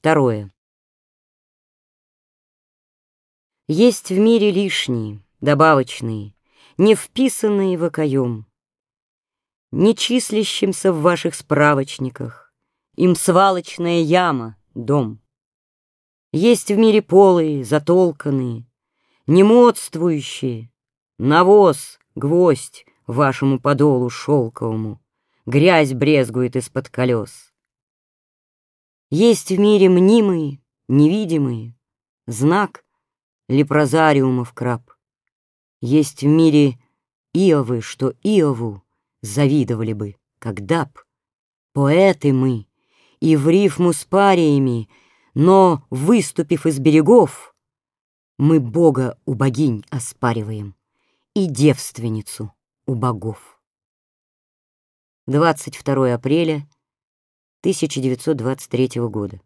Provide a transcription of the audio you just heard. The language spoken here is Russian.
Второе. Есть в мире лишние, добавочные, Не вписанные в окоем, Не числящимся в ваших справочниках, Им свалочная яма, дом. Есть в мире полые, затолканные, Немодствующие, навоз, гвоздь Вашему подолу шелковому, Грязь брезгует из-под колес. Есть в мире мнимые, невидимые, Знак лепрозариумов краб. Есть в мире Иовы, что Иову Завидовали бы, когда б. Поэты мы, и в рифму с париями, Но, выступив из берегов, Мы Бога у богинь оспариваем И девственницу у богов. 22 апреля 1923 года.